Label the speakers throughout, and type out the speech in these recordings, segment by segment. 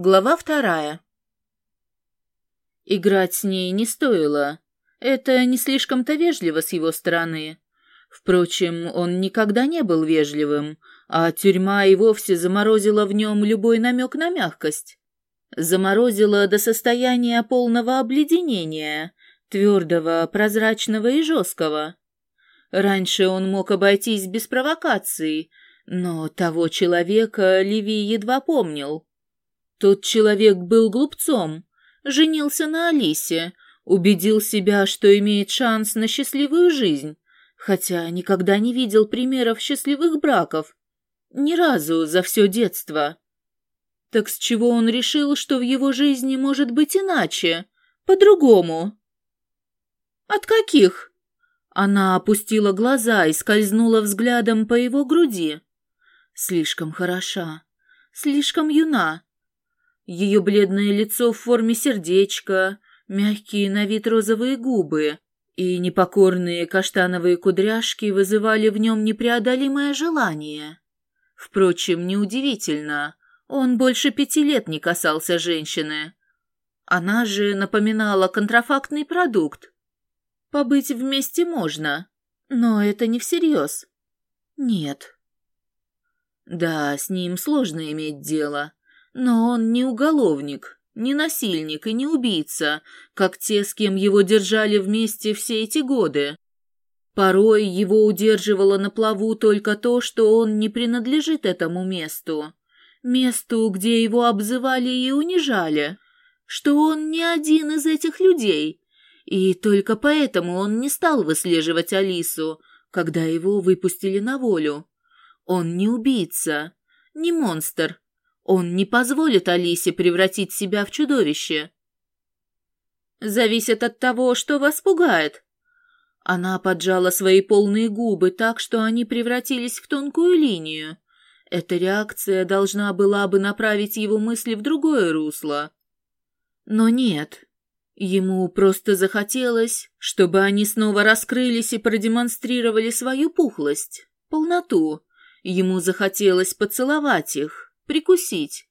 Speaker 1: Глава вторая. Играть с ней не стоило. Это не слишком-то вежливо с его стороны. Впрочем, он никогда не был вежливым, а тюрьма и вовсе заморозила в нем любой намек на мягкость. Заморозила до состояния полного обледенения, твердого, прозрачного и жесткого. Раньше он мог обойтись без провокаций, но того человека Ливий едва помнил. Тот человек был глупцом, женился на Алисе, убедил себя, что имеет шанс на счастливую жизнь, хотя никогда не видел примеров счастливых браков. Ни разу за все детство. Так с чего он решил, что в его жизни может быть иначе, по-другому? От каких? Она опустила глаза и скользнула взглядом по его груди. Слишком хороша, слишком юна, ее бледное лицо в форме сердечка, мягкие на вид розовые губы и непокорные каштановые кудряшки вызывали в нем непреодолимое желание. Впрочем, неудивительно, он больше пяти лет не касался женщины. Она же напоминала контрафактный продукт. Побыть вместе можно, но это не всерьез. Нет. Да, с ним сложно иметь дело. Но он не уголовник, не насильник и не убийца, как те, с кем его держали вместе все эти годы. Порой его удерживало на плаву только то, что он не принадлежит этому месту, месту, где его обзывали и унижали, что он не один из этих людей, и только поэтому он не стал выслеживать Алису, когда его выпустили на волю. Он не убийца, не монстр, он не позволит Алисе превратить себя в чудовище. Зависит от того, что вас пугает. Она поджала свои полные губы так, что они превратились в тонкую линию. Эта реакция должна была бы направить его мысли в другое русло. Но нет. Ему просто захотелось, чтобы они снова раскрылись и продемонстрировали свою пухлость, полноту. Ему захотелось поцеловать их прикусить.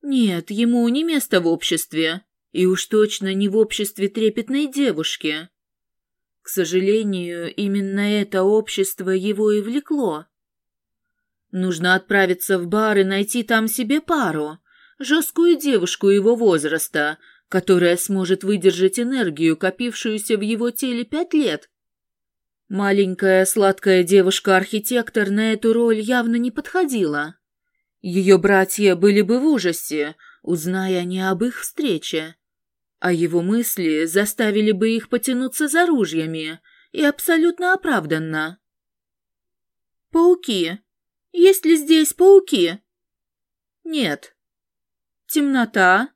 Speaker 1: Нет, ему не место в обществе, и уж точно не в обществе трепетной девушки. К сожалению, именно это общество его и влекло. Нужно отправиться в бар и найти там себе пару, жесткую девушку его возраста, которая сможет выдержать энергию, копившуюся в его теле пять лет. Маленькая сладкая девушка-архитектор на эту роль явно не подходила. Ее братья были бы в ужасе, узная не об их встрече. А его мысли заставили бы их потянуться за ружьями, и абсолютно оправданно. «Пауки. Есть ли здесь пауки?» «Нет». «Темнота?»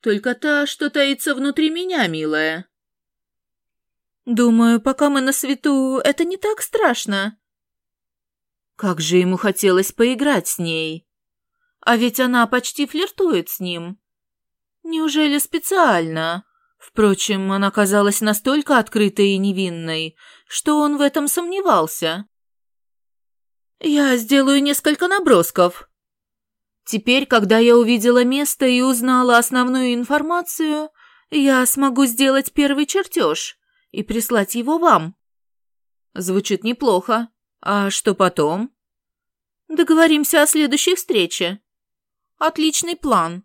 Speaker 1: «Только та, что таится внутри меня, милая». «Думаю, пока мы на свету, это не так страшно», как же ему хотелось поиграть с ней. А ведь она почти флиртует с ним. Неужели специально? Впрочем, она казалась настолько открытой и невинной, что он в этом сомневался. «Я сделаю несколько набросков», Теперь, когда я увидела место и узнала основную информацию, я смогу сделать первый чертеж и прислать его вам. Звучит неплохо. А что потом? Договоримся о следующей встрече. Отличный план.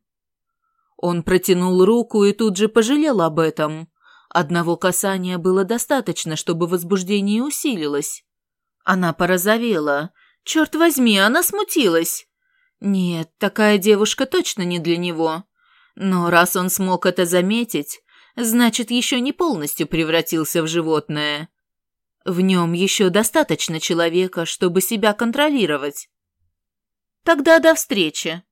Speaker 1: Он протянул руку и тут же пожалел об этом. Одного касания было достаточно, чтобы возбуждение усилилось. Она порозовела. Черт возьми, она смутилась. Нет, такая девушка точно не для него. Но раз он смог это заметить, значит, еще не полностью превратился в животное. В нем еще достаточно человека, чтобы себя контролировать. Тогда до встречи.